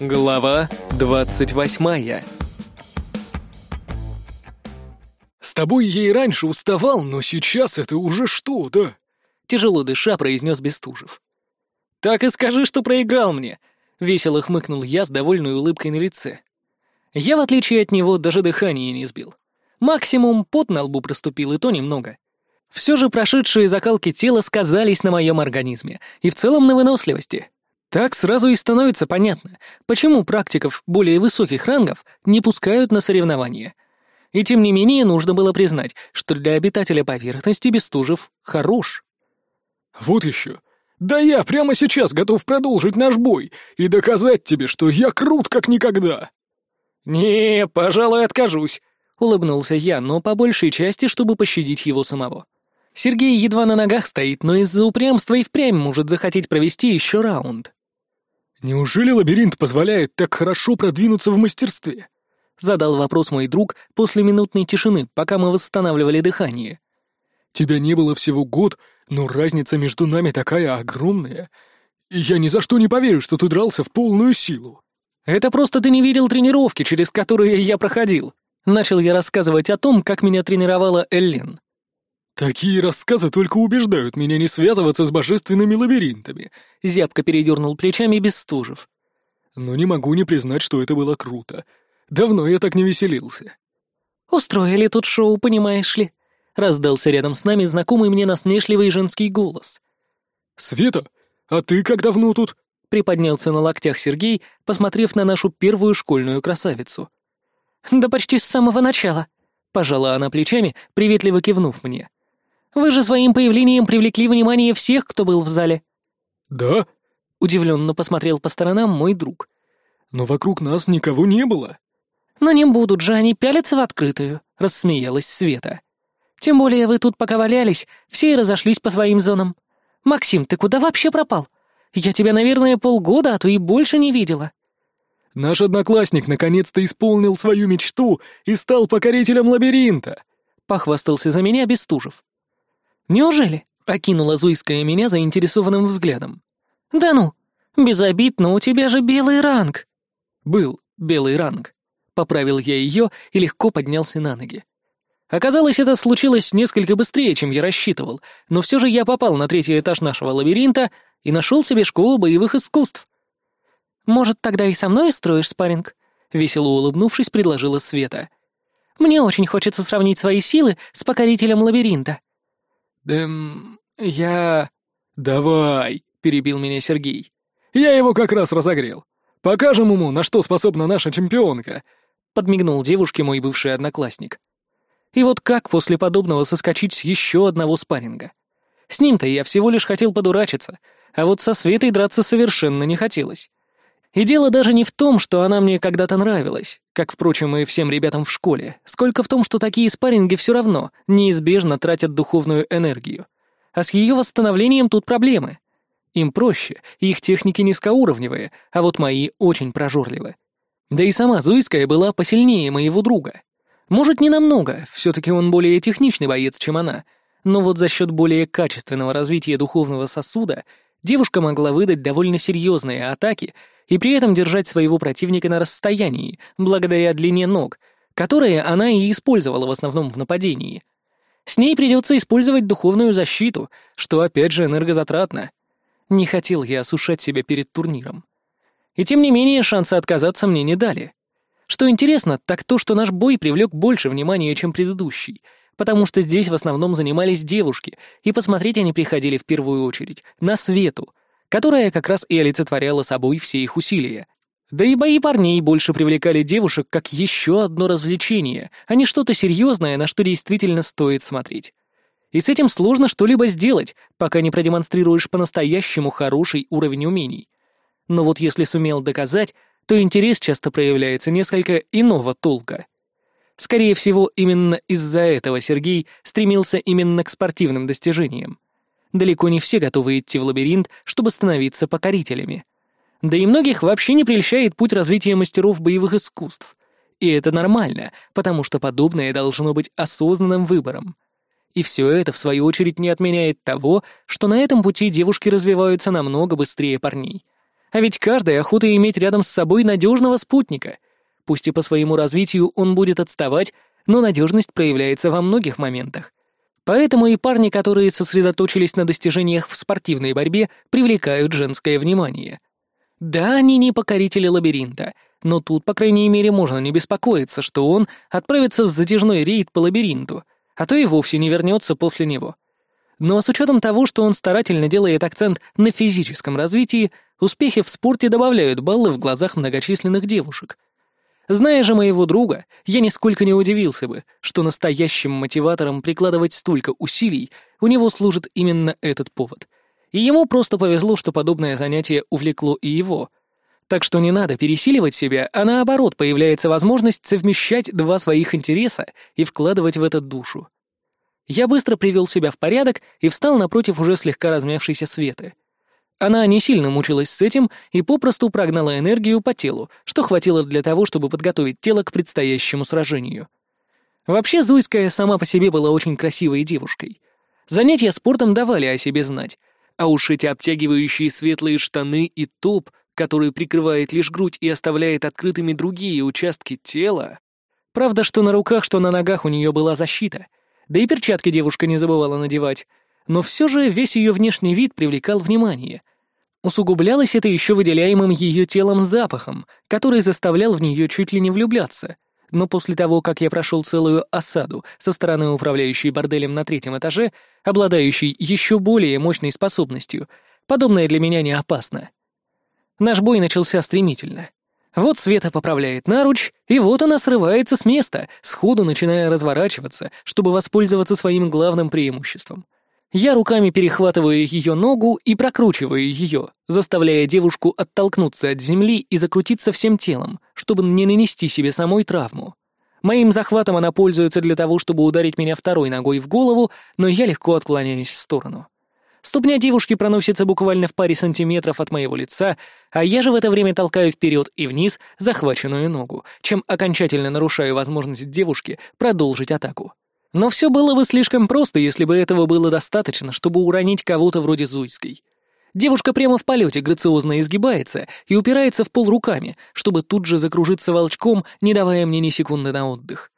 Глава двадцать восьмая «С тобой я и раньше уставал, но сейчас это уже что-то!» Тяжело дыша произнес Бестужев. «Так и скажи, что проиграл мне!» Весело хмыкнул я с довольной улыбкой на лице. Я, в отличие от него, даже дыхание не сбил. Максимум пот на лбу проступил, и то немного. Все же прошедшие закалки тела сказались на моем организме и в целом на выносливости. Так сразу и становится понятно, почему практиков более высоких рангов не пускают на соревнования. И тем не менее нужно было признать, что для обитателя поверхности Бестужев хорош. «Вот еще! Да я прямо сейчас готов продолжить наш бой и доказать тебе, что я крут как никогда!» «Не, пожалуй, откажусь», — улыбнулся я, но по большей части, чтобы пощадить его самого. Сергей едва на ногах стоит, но из-за упрямства и впрямь может захотеть провести еще раунд. «Неужели лабиринт позволяет так хорошо продвинуться в мастерстве?» — задал вопрос мой друг после минутной тишины, пока мы восстанавливали дыхание. «Тебя не было всего год, но разница между нами такая огромная. Я ни за что не поверю, что ты дрался в полную силу». «Это просто ты не видел тренировки, через которые я проходил». Начал я рассказывать о том, как меня тренировала Эллен. «Такие рассказы только убеждают меня не связываться с божественными лабиринтами», — зябко передернул плечами Бестужев. «Но не могу не признать, что это было круто. Давно я так не веселился». «Устроили тут шоу, понимаешь ли?» — раздался рядом с нами знакомый мне насмешливый женский голос. «Света, а ты как давно тут?» — приподнялся на локтях Сергей, посмотрев на нашу первую школьную красавицу. «Да почти с самого начала», — пожала она плечами, приветливо кивнув мне. Вы же своим появлением привлекли внимание всех, кто был в зале». «Да?» — удивленно посмотрел по сторонам мой друг. «Но вокруг нас никого не было». «Но не будут же они пялиться в открытую», — рассмеялась Света. «Тем более вы тут пока валялись, все и разошлись по своим зонам. Максим, ты куда вообще пропал? Я тебя, наверное, полгода, а то и больше не видела». «Наш одноклассник наконец-то исполнил свою мечту и стал покорителем лабиринта», — похвастался за меня Бестужев. «Неужели?» — окинула Зуйская меня заинтересованным взглядом. «Да ну, без обид, но у тебя же белый ранг». «Был белый ранг», — поправил я ее и легко поднялся на ноги. Оказалось, это случилось несколько быстрее, чем я рассчитывал, но все же я попал на третий этаж нашего лабиринта и нашел себе школу боевых искусств. «Может, тогда и со мной строишь спарринг?» — весело улыбнувшись, предложила Света. «Мне очень хочется сравнить свои силы с покорителем лабиринта». «Эм, я...» «Давай», — перебил меня Сергей. «Я его как раз разогрел. Покажем ему, на что способна наша чемпионка», — подмигнул девушке мой бывший одноклассник. И вот как после подобного соскочить с еще одного спарринга? С ним-то я всего лишь хотел подурачиться, а вот со Светой драться совершенно не хотелось. И дело даже не в том, что она мне когда-то нравилась, как, впрочем, и всем ребятам в школе, сколько в том, что такие спарринги все равно неизбежно тратят духовную энергию. А с ее восстановлением тут проблемы. Им проще, их техники низкоуровневые, а вот мои очень прожорливы. Да и сама Зуйская была посильнее моего друга. Может, не намного, все-таки он более техничный боец, чем она, но вот за счет более качественного развития духовного сосуда девушка могла выдать довольно серьезные атаки и при этом держать своего противника на расстоянии, благодаря длине ног, которые она и использовала в основном в нападении. С ней придется использовать духовную защиту, что опять же энергозатратно. Не хотел я осушать себя перед турниром. И тем не менее шанса отказаться мне не дали. Что интересно, так то, что наш бой привлек больше внимания, чем предыдущий, потому что здесь в основном занимались девушки, и посмотреть они приходили в первую очередь на Свету, которая как раз и олицетворяла собой все их усилия. Да и бои парней больше привлекали девушек как еще одно развлечение, а не что-то серьезное, на что действительно стоит смотреть. И с этим сложно что-либо сделать, пока не продемонстрируешь по-настоящему хороший уровень умений. Но вот если сумел доказать, то интерес часто проявляется несколько иного толка. Скорее всего, именно из-за этого Сергей стремился именно к спортивным достижениям. Далеко не все готовы идти в лабиринт, чтобы становиться покорителями. Да и многих вообще не прельщает путь развития мастеров боевых искусств. И это нормально, потому что подобное должно быть осознанным выбором. И все это, в свою очередь, не отменяет того, что на этом пути девушки развиваются намного быстрее парней. А ведь каждый охота иметь рядом с собой надежного спутника. Пусть и по своему развитию он будет отставать, но надежность проявляется во многих моментах. Поэтому и парни, которые сосредоточились на достижениях в спортивной борьбе, привлекают женское внимание. Да, они не покорители лабиринта, но тут, по крайней мере, можно не беспокоиться, что он отправится в затяжной рейд по лабиринту, а то и вовсе не вернется после него. Но с учетом того, что он старательно делает акцент на физическом развитии, успехи в спорте добавляют баллы в глазах многочисленных девушек — Зная же моего друга, я нисколько не удивился бы, что настоящим мотиватором прикладывать столько усилий у него служит именно этот повод. И ему просто повезло, что подобное занятие увлекло и его. Так что не надо пересиливать себя, а наоборот появляется возможность совмещать два своих интереса и вкладывать в это душу. Я быстро привел себя в порядок и встал напротив уже слегка размявшейся Светы. Она не сильно мучилась с этим и попросту прогнала энергию по телу, что хватило для того, чтобы подготовить тело к предстоящему сражению. Вообще, Зуйская сама по себе была очень красивой девушкой. Занятия спортом давали о себе знать, а уж эти обтягивающие светлые штаны и топ, который прикрывает лишь грудь и оставляет открытыми другие участки тела. Правда, что на руках, что на ногах у нее была защита, да и перчатки девушка не забывала надевать, но все же весь ее внешний вид привлекал внимание, Усугублялось это еще выделяемым ее телом запахом, который заставлял в нее чуть ли не влюбляться. Но после того, как я прошел целую осаду со стороны управляющей борделем на третьем этаже, обладающей еще более мощной способностью, подобное для меня не опасно. Наш бой начался стремительно. Вот Света поправляет наруч, и вот она срывается с места, сходу начиная разворачиваться, чтобы воспользоваться своим главным преимуществом — я руками перехватываю ее ногу и прокручиваю ее, заставляя девушку оттолкнуться от земли и закрутиться всем телом, чтобы не нанести себе самой травму. Моим захватом она пользуется для того, чтобы ударить меня второй ногой в голову, но я легко отклоняюсь в сторону. Ступня девушки проносится буквально в паре сантиметров от моего лица, а я же в это время толкаю вперед и вниз захваченную ногу, чем окончательно нарушаю возможность девушки продолжить атаку. Но все было бы слишком просто, если бы этого было достаточно, чтобы уронить кого-то вроде Зуйской. Девушка прямо в полете грациозно изгибается и упирается в пол руками, чтобы тут же закружиться волчком, не давая мне ни секунды на отдых.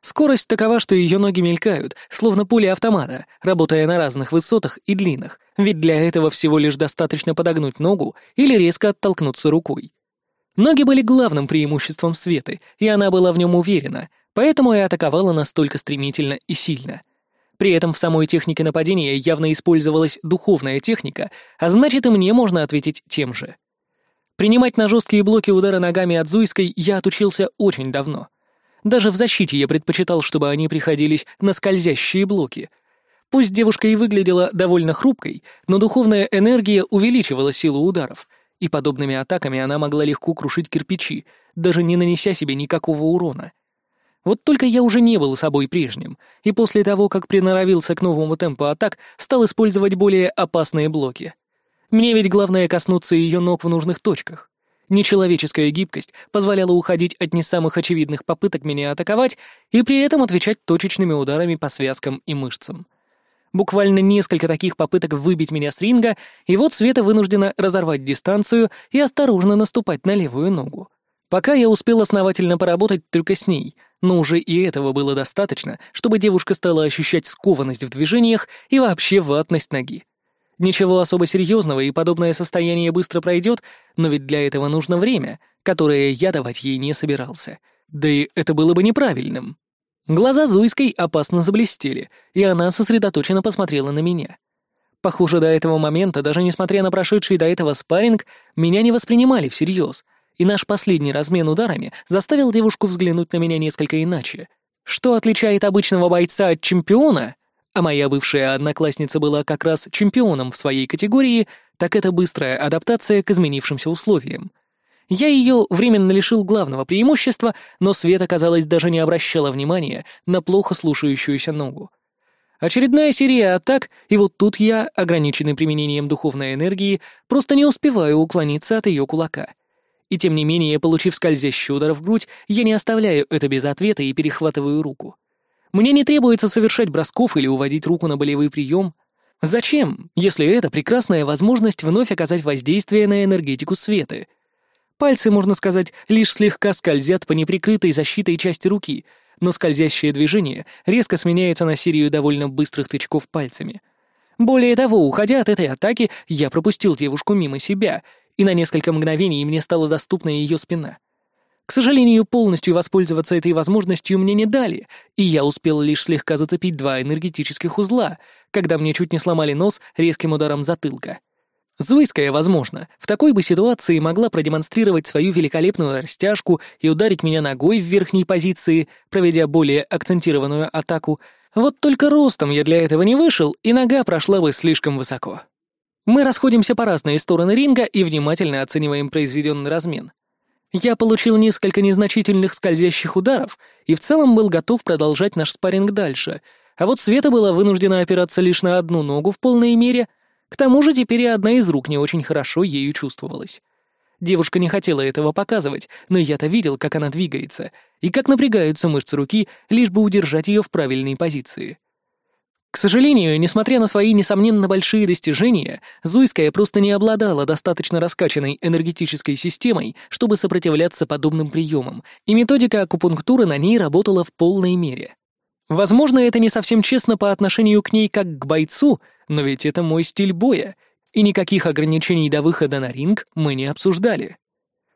Скорость такова, что ее ноги мелькают, словно пули автомата, работая на разных высотах и длинах, ведь для этого всего лишь достаточно подогнуть ногу или резко оттолкнуться рукой. Ноги были главным преимуществом Светы, и она была в нем уверена, Поэтому и атаковала настолько стремительно и сильно. При этом в самой технике нападения явно использовалась духовная техника, а значит и мне можно ответить тем же. Принимать на жесткие блоки удары ногами от Зуйской я отучился очень давно. Даже в защите я предпочитал, чтобы они приходились на скользящие блоки. Пусть девушка и выглядела довольно хрупкой, но духовная энергия увеличивала силу ударов, и подобными атаками она могла легко крушить кирпичи, даже не нанеся себе никакого урона. Вот только я уже не был собой прежним, и после того, как приноровился к новому темпу атак, стал использовать более опасные блоки. Мне ведь главное коснуться ее ног в нужных точках. Нечеловеческая гибкость позволяла уходить от не самых очевидных попыток меня атаковать и при этом отвечать точечными ударами по связкам и мышцам. Буквально несколько таких попыток выбить меня с ринга, и вот Света вынуждена разорвать дистанцию и осторожно наступать на левую ногу. Пока я успел основательно поработать только с ней, но уже и этого было достаточно, чтобы девушка стала ощущать скованность в движениях и вообще ватность ноги. Ничего особо серьезного, и подобное состояние быстро пройдет, но ведь для этого нужно время, которое я давать ей не собирался. Да и это было бы неправильным. Глаза Зуйской опасно заблестели, и она сосредоточенно посмотрела на меня. Похоже, до этого момента, даже несмотря на прошедший до этого спарринг, меня не воспринимали всерьез — и наш последний размен ударами заставил девушку взглянуть на меня несколько иначе. Что отличает обычного бойца от чемпиона, а моя бывшая одноклассница была как раз чемпионом в своей категории, так это быстрая адаптация к изменившимся условиям. Я ее временно лишил главного преимущества, но Света, казалось, даже не обращала внимания на плохо слушающуюся ногу. Очередная серия атак, и вот тут я, ограниченный применением духовной энергии, просто не успеваю уклониться от ее кулака — и тем не менее, получив скользящий удар в грудь, я не оставляю это без ответа и перехватываю руку. Мне не требуется совершать бросков или уводить руку на болевой прием. Зачем, если это прекрасная возможность вновь оказать воздействие на энергетику света? Пальцы, можно сказать, лишь слегка скользят по неприкрытой защитой части руки, но скользящее движение резко сменяется на серию довольно быстрых тычков пальцами. Более того, уходя от этой атаки, я пропустил девушку мимо себя, и на несколько мгновений мне стала доступна ее спина. К сожалению, полностью воспользоваться этой возможностью мне не дали, и я успел лишь слегка зацепить два энергетических узла, когда мне чуть не сломали нос резким ударом затылка. Зуйская, возможно, в такой бы ситуации могла продемонстрировать свою великолепную растяжку и ударить меня ногой в верхней позиции, проведя более акцентированную атаку. Вот только ростом я для этого не вышел, и нога прошла бы слишком высоко. Мы расходимся по разные стороны ринга и внимательно оцениваем произведенный размен. Я получил несколько незначительных скользящих ударов и в целом был готов продолжать наш спарринг дальше, а вот Света была вынуждена опираться лишь на одну ногу в полной мере — к тому же теперь и одна из рук не очень хорошо ею чувствовалась. Девушка не хотела этого показывать, но я-то видел, как она двигается, и как напрягаются мышцы руки, лишь бы удержать ее в правильной позиции. К сожалению, несмотря на свои несомненно большие достижения, Зуйская просто не обладала достаточно раскачанной энергетической системой, чтобы сопротивляться подобным приемам, и методика акупунктуры на ней работала в полной мере. Возможно, это не совсем честно по отношению к ней как к бойцу, но ведь это мой стиль боя, и никаких ограничений до выхода на ринг мы не обсуждали.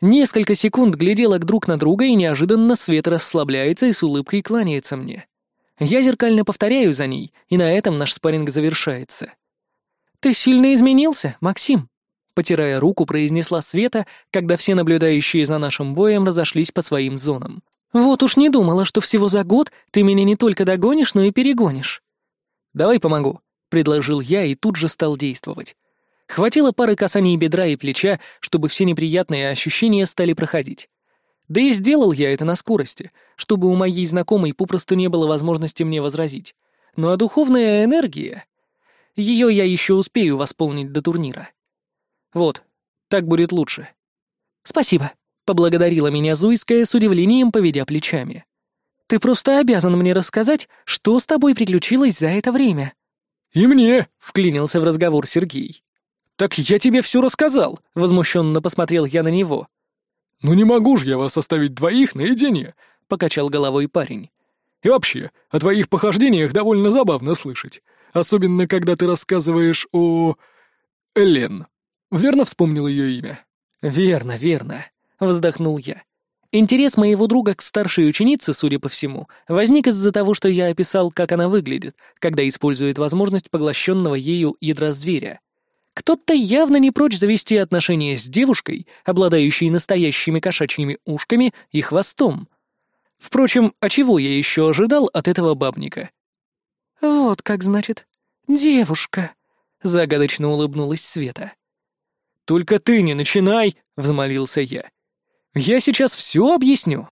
Несколько секунд глядела друг на друга, и неожиданно Свет расслабляется и с улыбкой кланяется мне. Я зеркально повторяю за ней, и на этом наш спарринг завершается. «Ты сильно изменился, Максим?» Потирая руку, произнесла Света, когда все наблюдающие за нашим боем разошлись по своим зонам. «Вот уж не думала, что всего за год ты меня не только догонишь, но и перегонишь». «Давай помогу», — предложил я и тут же стал действовать. Хватило пары касаний бедра и плеча, чтобы все неприятные ощущения стали проходить. Да и сделал я это на скорости, чтобы у моей знакомой попросту не было возможности мне возразить. Ну а духовная энергия... Ее я еще успею восполнить до турнира. Вот, так будет лучше. Спасибо. Поблагодарила меня Зуйская с удивлением, поведя плечами. «Ты просто обязан мне рассказать, что с тобой приключилось за это время». «И мне», — вклинился в разговор Сергей. «Так я тебе все рассказал», — возмущенно посмотрел я на него. «Ну не могу же я вас оставить двоих наедине», — покачал головой парень. «И вообще, о твоих похождениях довольно забавно слышать, особенно когда ты рассказываешь о... Элен. Верно вспомнил ее имя?» «Верно, верно. — вздохнул я. Интерес моего друга к старшей ученице, судя по всему, возник из-за того, что я описал, как она выглядит, когда использует возможность поглощенного ею ядра зверя. Кто-то явно не прочь завести отношения с девушкой, обладающей настоящими кошачьими ушками и хвостом. Впрочем, а чего я еще ожидал от этого бабника? «Вот как, значит, девушка», — загадочно улыбнулась Света. «Только ты не начинай!» — взмолился я. Я сейчас все объясню.